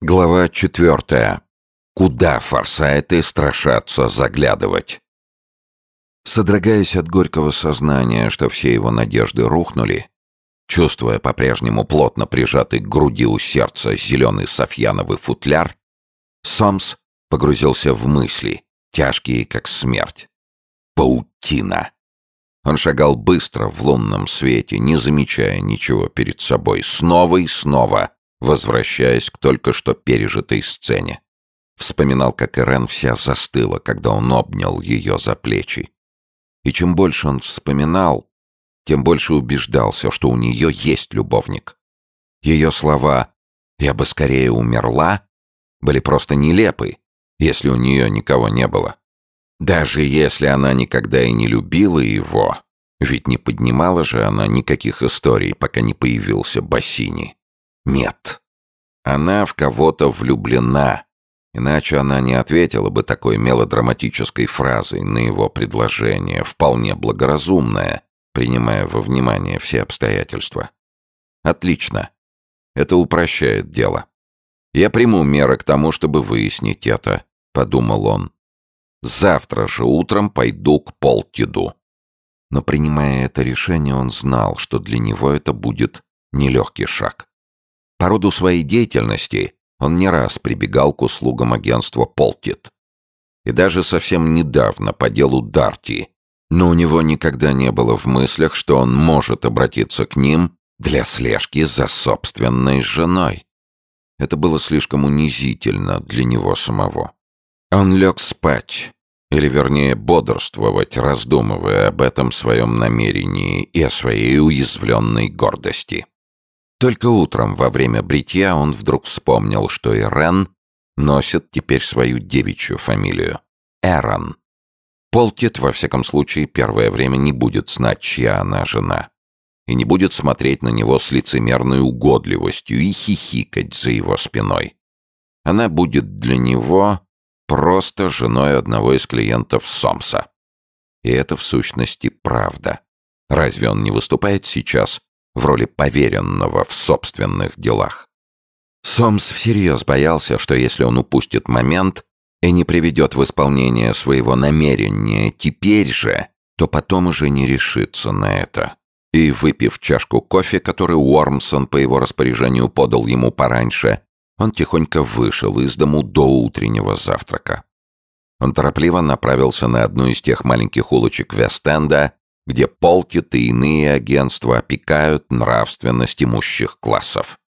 Глава четвертая. Куда форсайты страшатся заглядывать? Содрогаясь от горького сознания, что все его надежды рухнули, чувствуя по-прежнему плотно прижатый к груди у сердца зеленый софьяновый футляр, Сомс погрузился в мысли, тяжкие как смерть. Паутина. Он шагал быстро в лунном свете, не замечая ничего перед собой, снова и снова — возвращаясь к только что пережитой сцене. Вспоминал, как Ирен вся застыла, когда он обнял ее за плечи. И чем больше он вспоминал, тем больше убеждался, что у нее есть любовник. Ее слова «я бы скорее умерла» были просто нелепы, если у нее никого не было. Даже если она никогда и не любила его, ведь не поднимала же она никаких историй, пока не появился Бассини. Нет. Она в кого-то влюблена. Иначе она не ответила бы такой мелодраматической фразой на его предложение, вполне благоразумное, принимая во внимание все обстоятельства. Отлично. Это упрощает дело. Я приму меры к тому, чтобы выяснить это, подумал он. Завтра же утром пойду к Полтиду. Но принимая это решение, он знал, что для него это будет нелегкий шаг. По роду своей деятельности он не раз прибегал к услугам агентства «Полтит». И даже совсем недавно по делу Дарти, но у него никогда не было в мыслях, что он может обратиться к ним для слежки за собственной женой. Это было слишком унизительно для него самого. Он лег спать, или вернее бодрствовать, раздумывая об этом своем намерении и о своей уязвленной гордости. Только утром во время бритья он вдруг вспомнил, что Ирен носит теперь свою девичью фамилию — Эрон. Полтит, во всяком случае, первое время не будет знать, чья она жена, и не будет смотреть на него с лицемерной угодливостью и хихикать за его спиной. Она будет для него просто женой одного из клиентов Сомса. И это в сущности правда. Разве он не выступает сейчас в роли поверенного в собственных делах. Сомс всерьез боялся, что если он упустит момент и не приведет в исполнение своего намерения теперь же, то потом уже не решится на это. И, выпив чашку кофе, который Уормсон по его распоряжению подал ему пораньше, он тихонько вышел из дому до утреннего завтрака. Он торопливо направился на одну из тех маленьких улочек Вест-Энда, где Полкит и иные агентства опекают нравственность имущих классов.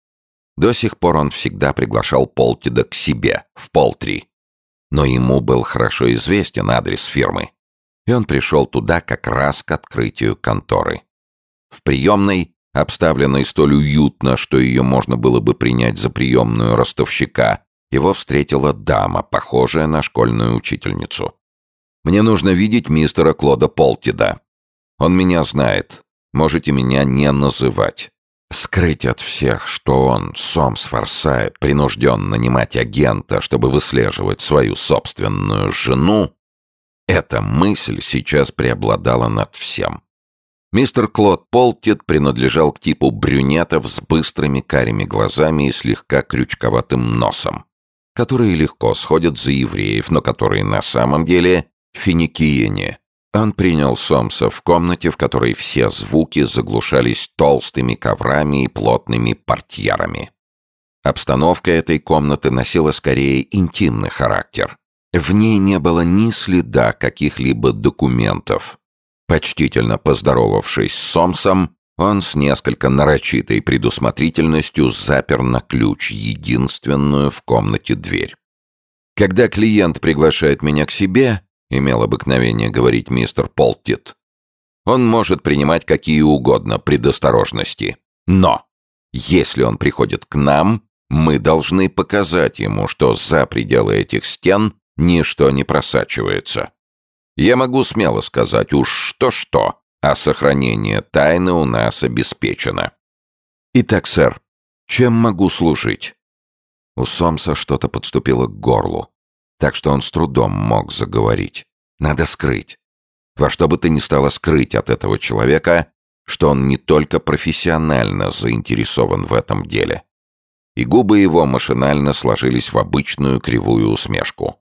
До сих пор он всегда приглашал Полтида к себе, в Полтри. Но ему был хорошо известен адрес фирмы. И он пришел туда как раз к открытию конторы. В приемной, обставленной столь уютно, что ее можно было бы принять за приемную ростовщика, его встретила дама, похожая на школьную учительницу. «Мне нужно видеть мистера Клода Полтида», он меня знает. Можете меня не называть. Скрыть от всех, что он, Сомс Форсайт, принужден нанимать агента, чтобы выслеживать свою собственную жену, эта мысль сейчас преобладала над всем. Мистер Клод Полтит принадлежал к типу брюнетов с быстрыми карими глазами и слегка крючковатым носом, которые легко сходят за евреев, но которые на самом деле финикиене, он принял Сомса в комнате, в которой все звуки заглушались толстыми коврами и плотными портьерами. Обстановка этой комнаты носила скорее интимный характер. В ней не было ни следа каких-либо документов. Почтительно поздоровавшись с Сомсом, он с несколько нарочитой предусмотрительностью запер на ключ единственную в комнате дверь. Когда клиент приглашает меня к себе, имел обыкновение говорить мистер Полтит. Он может принимать какие угодно предосторожности. Но, если он приходит к нам, мы должны показать ему, что за пределы этих стен ничто не просачивается. Я могу смело сказать уж что-что, а сохранение тайны у нас обеспечено. Итак, сэр, чем могу служить? У Сомса что-то подступило к горлу так что он с трудом мог заговорить. Надо скрыть. Во что бы то ни стало скрыть от этого человека, что он не только профессионально заинтересован в этом деле. и губы его машинально сложились в обычную кривую усмешку.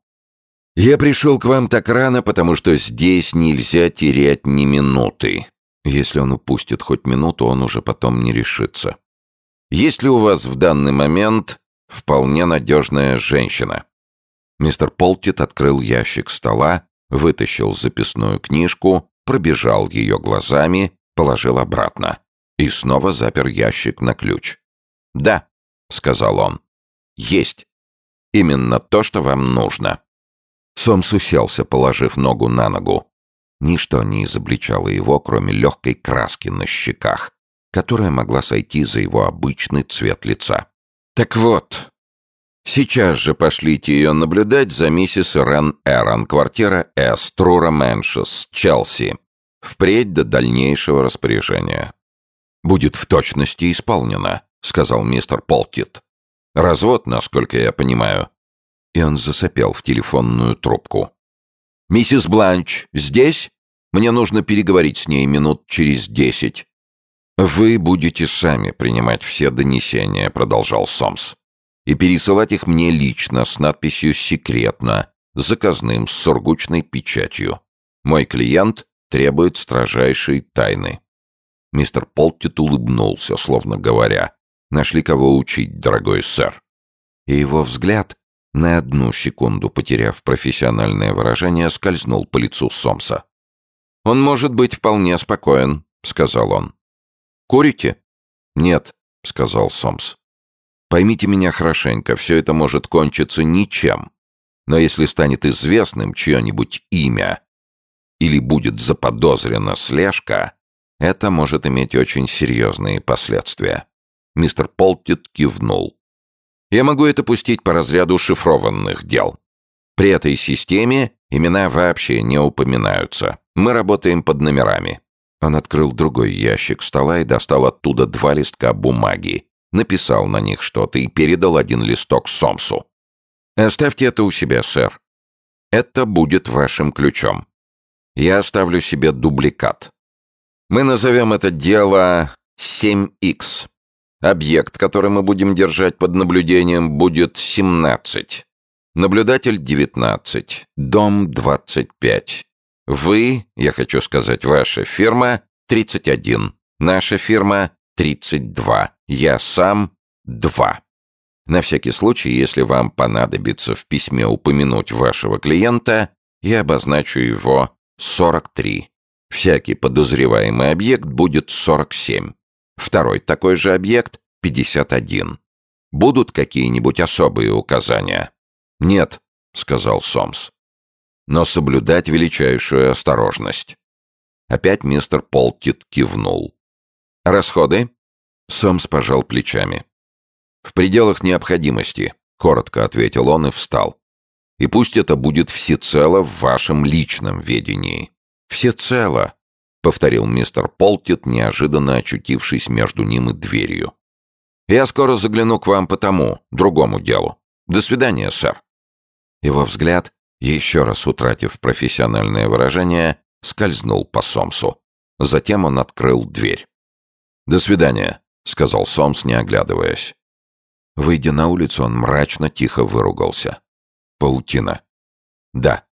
«Я пришел к вам так рано, потому что здесь нельзя терять ни минуты. Если он упустит хоть минуту, он уже потом не решится. Есть ли у вас в данный момент вполне надежная женщина?» Мистер Полтит открыл ящик стола, вытащил записную книжку, пробежал ее глазами, положил обратно и снова запер ящик на ключ. «Да», — сказал он, — «есть. Именно то, что вам нужно». Сомс уселся, положив ногу на ногу. Ничто не изобличало его, кроме легкой краски на щеках, которая могла сойти за его обычный цвет лица. «Так вот, сейчас же пошлите ее наблюдать за миссис Рен Эрон, квартира С, Трура Мэншес, Челси, впредь до дальнейшего распоряжения». «Будет в точности исполнено», — сказал мистер Полтит. «Развод, насколько я понимаю». И он засопел в телефонную трубку. «Миссис Бланч здесь? Мне нужно переговорить с ней минут через десять». «Вы будете сами принимать все донесения», — продолжал Сомс. «И пересылать их мне лично с надписью «Секретно», заказным с сургучной печатью. Мой клиент требует строжайшей тайны». Мистер Полтит улыбнулся, словно говоря, «Нашли кого учить, дорогой сэр». И его взгляд, на одну секунду потеряв профессиональное выражение, скользнул по лицу Сомса. «Он может быть вполне спокоен», — сказал он. «Курите?» «Нет», — сказал Сомс. «Поймите меня хорошенько, все это может кончиться ничем. Но если станет известным чье-нибудь имя или будет заподозрена слежка, это может иметь очень серьезные последствия». Мистер Полтит кивнул. Я могу это пустить по разряду шифрованных дел. При этой системе имена вообще не упоминаются. Мы работаем под номерами. Он открыл другой ящик стола и достал оттуда два листка бумаги. Написал на них что-то и передал один листок Сомсу. «Оставьте это у себя, сэр. Это будет вашим ключом. Я оставлю себе дубликат. Мы назовем это дело 7Х. Объект, который мы будем держать под наблюдением, будет 17. Наблюдатель 19. Дом 25. Вы, я хочу сказать, ваша фирма 31. Наша фирма 32. Я сам 2. На всякий случай, если вам понадобится в письме упомянуть вашего клиента, я обозначу его 43. Всякий подозреваемый объект будет 47. Второй такой же объект — 51. Будут какие-нибудь особые указания? Нет, сказал Сомс. Но соблюдать величайшую осторожность. Опять мистер Полтит кивнул. Расходы? Сомс пожал плечами. В пределах необходимости, коротко ответил он и встал. И пусть это будет всецело в вашем личном ведении. Всецело, — повторил мистер Полтит, неожиданно очутившись между ним и дверью. «Я скоро загляну к вам по тому, другому делу. До свидания, сэр». Его взгляд, еще раз утратив профессиональное выражение, скользнул по Сомсу. Затем он открыл дверь. «До свидания», — сказал Сомс, не оглядываясь. Выйдя на улицу, он мрачно тихо выругался. «Паутина». «Да.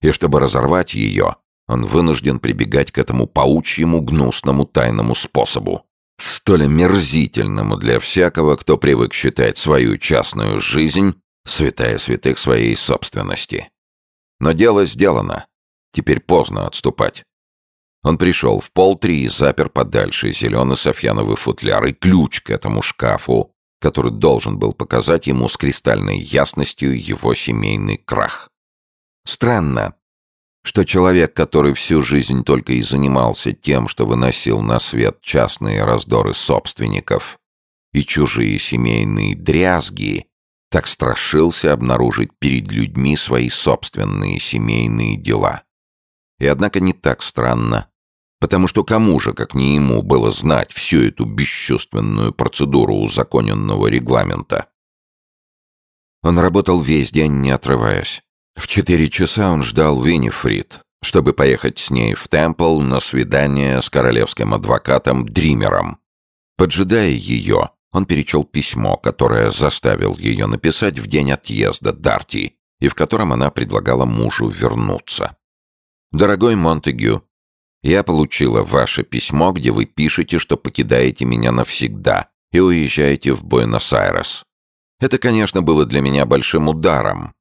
И чтобы разорвать ее, он вынужден прибегать к этому паучьему гнусному тайному способу, столь омерзительному для всякого, кто привык считать свою частную жизнь святая святых своей собственности. Но дело сделано. Теперь поздно отступать. Он пришел в полтри и запер подальше зелено-софьяновый футляр и ключ к этому шкафу, который должен был показать ему с кристальной ясностью его семейный крах. Странно, что человек, который всю жизнь только и занимался тем, что выносил на свет частные раздоры собственников и чужие семейные дрязги, так страшился обнаружить перед людьми свои собственные семейные дела. И однако не так странно, потому что кому же, как не ему, было знать всю эту бесчувственную процедуру узаконенного регламента? Он работал весь день, не отрываясь. В четыре часа он ждал Виннифрид, чтобы поехать с ней в Темпл на свидание с королевским адвокатом Дримером. Поджидая ее, Он перечел письмо, которое заставил ее написать в день отъезда Дарти, и в котором она предлагала мужу вернуться. «Дорогой Монтегю, я получила ваше письмо, где вы пишете, что покидаете меня навсегда и уезжаете в Буэнос-Айрес. Это, конечно, было для меня большим ударом.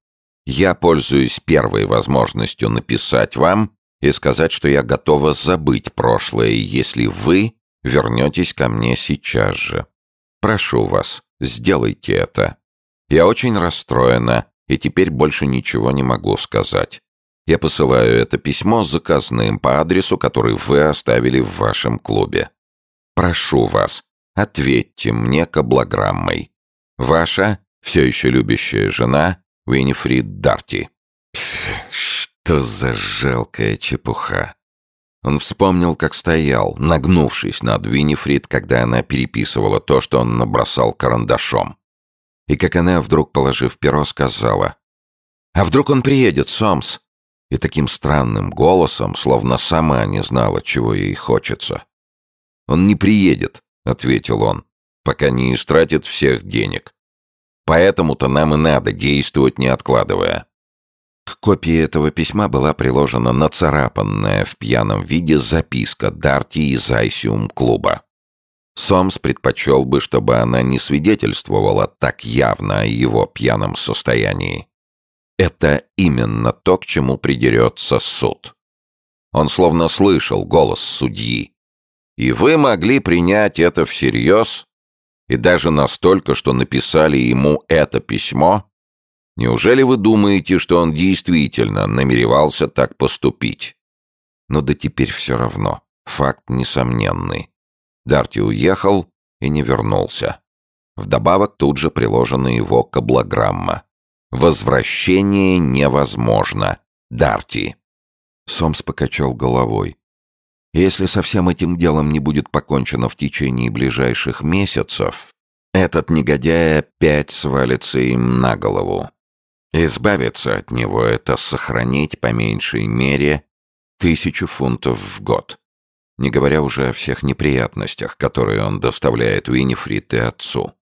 Я пользуюсь первой возможностью написать вам и сказать, что я готова забыть прошлое, если вы вернетесь ко мне сейчас же. Прошу вас, сделайте это. Я очень расстроена и теперь больше ничего не могу сказать. Я посылаю это письмо заказным по адресу, который вы оставили в вашем клубе. Прошу вас, ответьте мне каблограммой. Ваша, все еще любящая жена, Уинифрид Дарти. Что за жалкая чепуха. Он вспомнил, как стоял, нагнувшись над Винифрид, когда она переписывала то, что он набросал карандашом. И как она, вдруг положив перо, сказала, «А вдруг он приедет, Сомс?» И таким странным голосом, словно сама не знала, чего ей хочется. «Он не приедет», — ответил он, — «пока не истратит всех денег. Поэтому-то нам и надо действовать, не откладывая». К копии этого письма была приложена нацарапанная в пьяном виде записка Дарти из Айсиум-клуба. Сомс предпочел бы, чтобы она не свидетельствовала так явно о его пьяном состоянии. Это именно то, к чему придерется суд. Он словно слышал голос судьи. И вы могли принять это всерьез? И даже настолько, что написали ему это письмо? Неужели вы думаете, что он действительно намеревался так поступить? Но да теперь все равно. Факт несомненный. Дарти уехал и не вернулся. Вдобавок тут же приложена его каблограмма. Возвращение невозможно. Дарти. Сомс покачал головой. Если со всем этим делом не будет покончено в течение ближайших месяцев, этот негодяй опять свалится им на голову. Избавиться от него — это сохранить по меньшей мере тысячу фунтов в год, не говоря уже о всех неприятностях, которые он доставляет Уинифрид и отцу.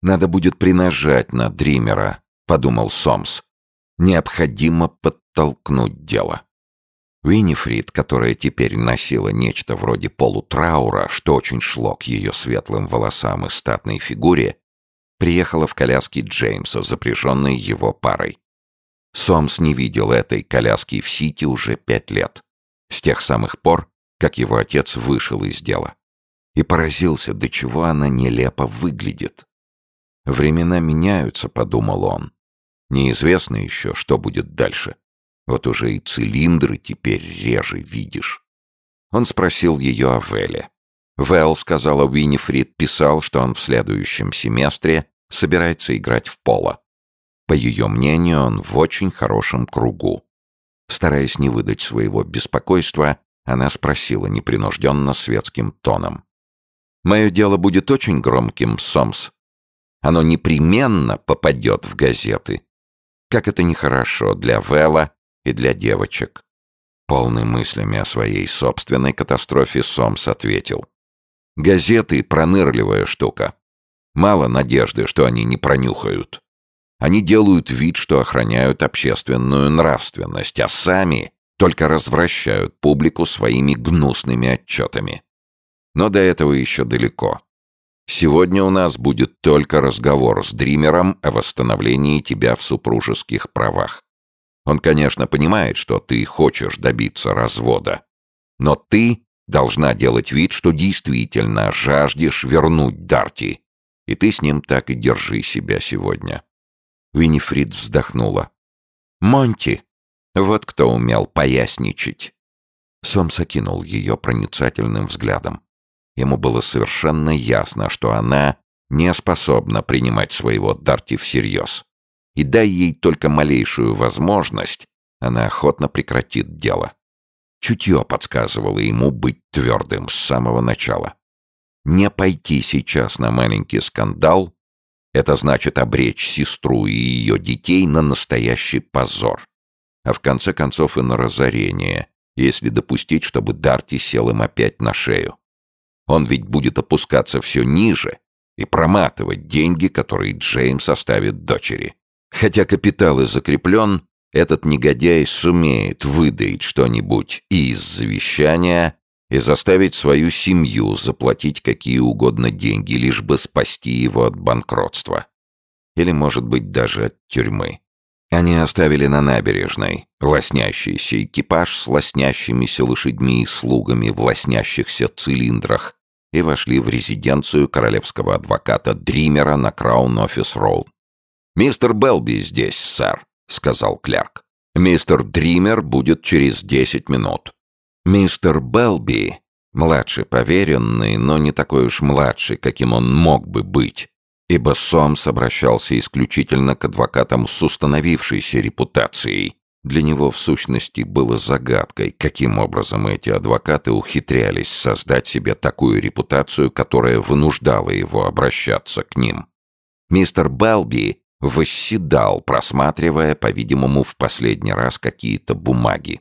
Надо будет принажать на Дримера, подумал Сомс. Необходимо подтолкнуть дело. Винифрид, которая теперь носила нечто вроде полутраура, что очень шло к ее светлым волосам и статной фигуре, приехала в коляске Джеймса, запряженной его парой. Сомс не видел этой коляски в Сити уже пять лет, с тех самых пор, как его отец вышел из дела, и поразился, до чего она нелепо выглядит. «Времена меняются», — подумал он. Неизвестно еще, что будет дальше. Вот уже и цилиндры теперь реже видишь. Он спросил ее о Веле. Вэл, сказала Уинифрид, писал, что он в следующем семестре собирается играть в поло. По ее мнению, он в очень хорошем кругу. Стараясь не выдать своего беспокойства, она спросила непринужденно светским тоном. «Мое дело будет очень громким, Сомс. Оно непременно попадет в газеты. Как это нехорошо для Вэлла и для девочек. Полный мыслями о своей собственной катастрофе Сомс ответил. Газеты — пронырливая штука. Мало надежды, что они не пронюхают. Они делают вид, что охраняют общественную нравственность, а сами только развращают публику своими гнусными отчетами. Но до этого еще далеко. Сегодня у нас будет только разговор с Дримером о восстановлении тебя в супружеских правах. Он, конечно, понимает, что ты хочешь добиться развода. Но ты должна делать вид, что действительно жаждешь вернуть Дарти. И ты с ним так и держи себя сегодня. Винифрид вздохнула. «Монти! Вот кто умел поясничать!» Сомс окинул ее проницательным взглядом. Ему было совершенно ясно, что она не способна принимать своего Дарти всерьез. И дай ей только малейшую возможность, она охотно прекратит дело. Чутье подсказывало ему быть твердым с самого начала. Не пойти сейчас на маленький скандал — это значит обречь сестру и ее детей на настоящий позор. А в конце концов и на разорение, если допустить, чтобы Дарти сел им опять на шею. Он ведь будет опускаться все ниже, и проматывать деньги, которые Джеймс оставит дочери. Хотя капитал и закреплен, этот негодяй сумеет выдать что-нибудь из завещания и заставить свою семью заплатить какие угодно деньги, лишь бы спасти его от банкротства. Или, может быть, даже от тюрьмы. Они оставили на набережной лоснящийся экипаж с лоснящимися лошадьми и слугами в лоснящихся цилиндрах и вошли в резиденцию королевского адвоката Дримера на Краун-Офис-Роуд. «Мистер Белби здесь, сэр», — сказал клерк. «Мистер Дример будет через десять минут». Мистер Белби, младший поверенный, но не такой уж младший, каким он мог бы быть, ибо Сомс обращался исключительно к адвокатам с установившейся репутацией. Для него, в сущности, было загадкой, каким образом эти адвокаты ухитрялись создать себе такую репутацию, которая вынуждала его обращаться к ним. Мистер Балби восседал, просматривая, по-видимому, в последний раз какие-то бумаги.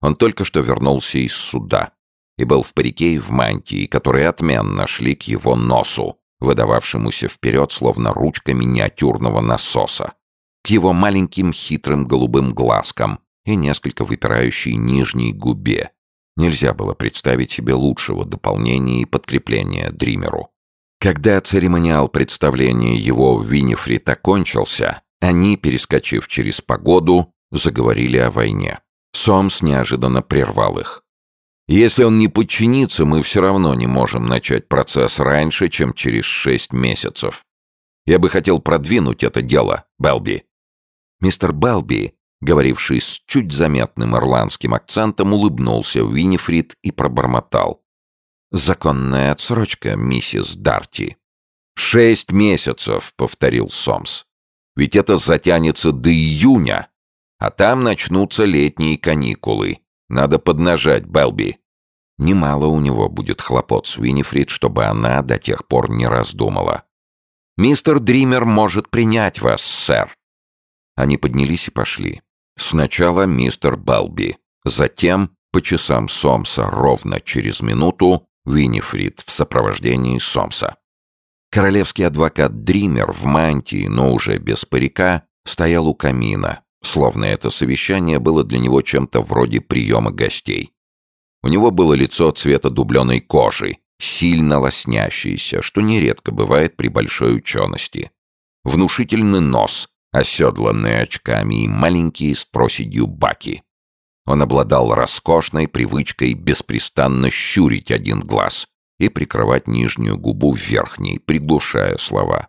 Он только что вернулся из суда и был в парике и в мантии, которые отменно шли к его носу, выдававшемуся вперед, словно ручка миниатюрного насоса, его маленьким хитрым голубым глазкам и несколько выпирающей нижней губе. Нельзя было представить себе лучшего дополнения и подкрепления Дримеру. Когда церемониал представления его в Винифрит окончился, они, перескочив через погоду, заговорили о войне. Сомс неожиданно прервал их. Если он не подчинится, мы все равно не можем начать процесс раньше, чем через шесть месяцев. Я бы хотел продвинуть это дело, Белби». Мистер Белби, говоривший с чуть заметным ирландским акцентом, улыбнулся Винифрид и пробормотал. «Законная отсрочка, миссис Дарти». «Шесть месяцев», — повторил Сомс. «Ведь это затянется до июня, а там начнутся летние каникулы. Надо поднажать Белби. Немало у него будет хлопот с Винифрид, чтобы она до тех пор не раздумала. «Мистер Дример может принять вас, сэр». Они поднялись и пошли. Сначала мистер Белби, затем, по часам Сомса ровно через минуту, Винифрид в сопровождении Сомса. Королевский адвокат Дример в мантии, но уже без парика, стоял у камина, Словно это совещание было для него чем-то вроде приема гостей. У него было лицо цвета дубленой кожи, сильно лоснящееся, что нередко бывает при большой учености. Внушительный нос, оседланный очками и маленькие с проседью баки. Он обладал роскошной привычкой беспрестанно щурить один глаз и прикрывать нижнюю губу верхней, приглушая слова.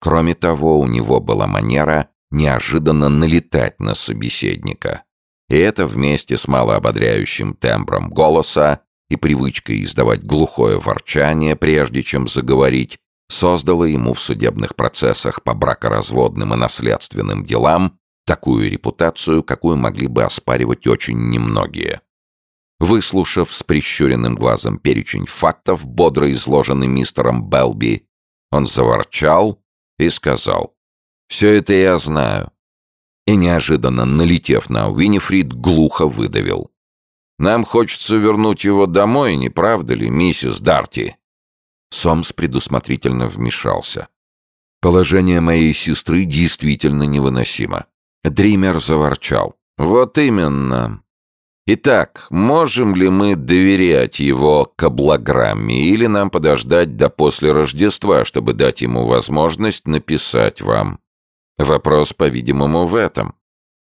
Кроме того, у него была манера неожиданно налетать на собеседника. И это вместе с малоободряющим тембром голоса и привычкой издавать глухое ворчание, прежде чем заговорить, создало ему в судебных процессах по бракоразводным и наследственным делам такую репутацию, какую могли бы оспаривать очень немногие. Выслушав с прищуренным глазом перечень фактов, бодро изложенный мистером Белби, он заворчал и сказал все это я знаю. И неожиданно, налетев на Уинифрид, глухо выдавил. Нам хочется вернуть его домой, не правда ли, миссис Дарти? Сомс предусмотрительно вмешался. Положение моей сестры действительно невыносимо. Дример заворчал. Вот именно. Итак, можем ли мы доверять его каблограмме или нам подождать до после Рождества, чтобы дать ему возможность написать вам? Вопрос, по-видимому, в этом.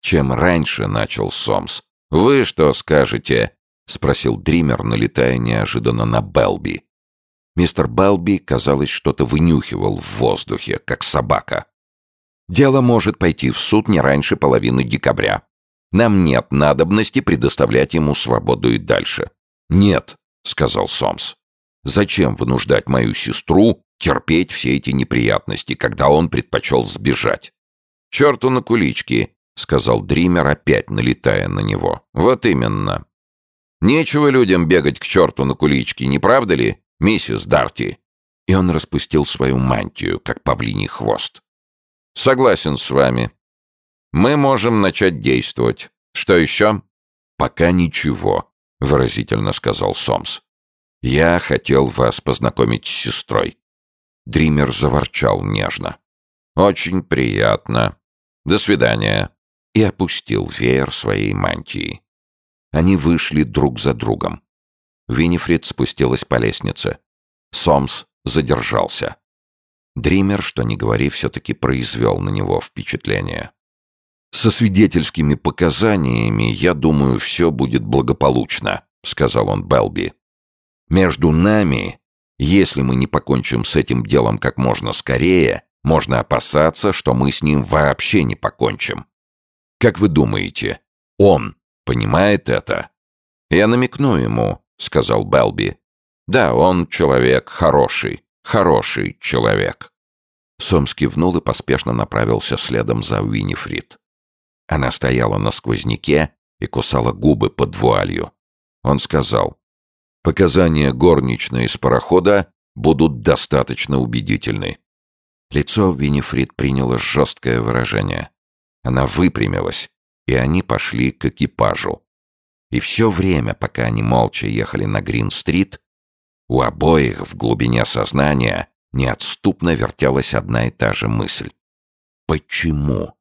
Чем раньше начал Сомс. «Вы что скажете?» — спросил Дример, налетая неожиданно на Белби. Мистер Белби, казалось, что-то вынюхивал в воздухе, как собака. «Дело может пойти в суд не раньше половины декабря. Нам нет надобности предоставлять ему свободу и дальше». «Нет», — сказал Сомс. «Зачем вынуждать мою сестру терпеть все эти неприятности, когда он предпочел сбежать. «Черту на кулички», — сказал Дример, опять налетая на него. «Вот именно. Нечего людям бегать к черту на кулички, не правда ли, миссис Дарти?» И он распустил свою мантию, как павлиний хвост. «Согласен с вами. Мы можем начать действовать. Что еще?» «Пока ничего», — выразительно сказал Сомс. «Я хотел вас познакомить с сестрой. Дример заворчал нежно. «Очень приятно. До свидания». И опустил веер своей мантии. Они вышли друг за другом. Винифрид спустилась по лестнице. Сомс задержался. Дример, что ни говори, все-таки произвел на него впечатление. «Со свидетельскими показаниями, я думаю, все будет благополучно», — сказал он Белби. «Между нами, если мы не покончим с этим делом как можно скорее, можно опасаться, что мы с ним вообще не покончим. Как вы думаете, он понимает это?» «Я намекну ему», — сказал Белби. «Да, он человек хороший, хороший человек». Сомс кивнул и поспешно направился следом за Уинифрид. Она стояла на сквозняке и кусала губы под вуалью. Он сказал, «Показания горничной из парохода будут достаточно убедительны». Лицо Винифрид приняло жесткое выражение. Она выпрямилась, и они пошли к экипажу. И все время, пока они молча ехали на Грин-стрит, у обоих в глубине сознания неотступно вертелась одна и та же мысль. Почему?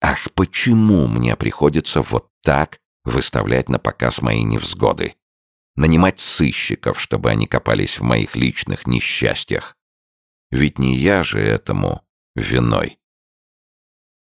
Ах, почему мне приходится вот так выставлять на показ мои невзгоды? Нанимать сыщиков, чтобы они копались в моих личных несчастьях. Ведь не я же этому виной.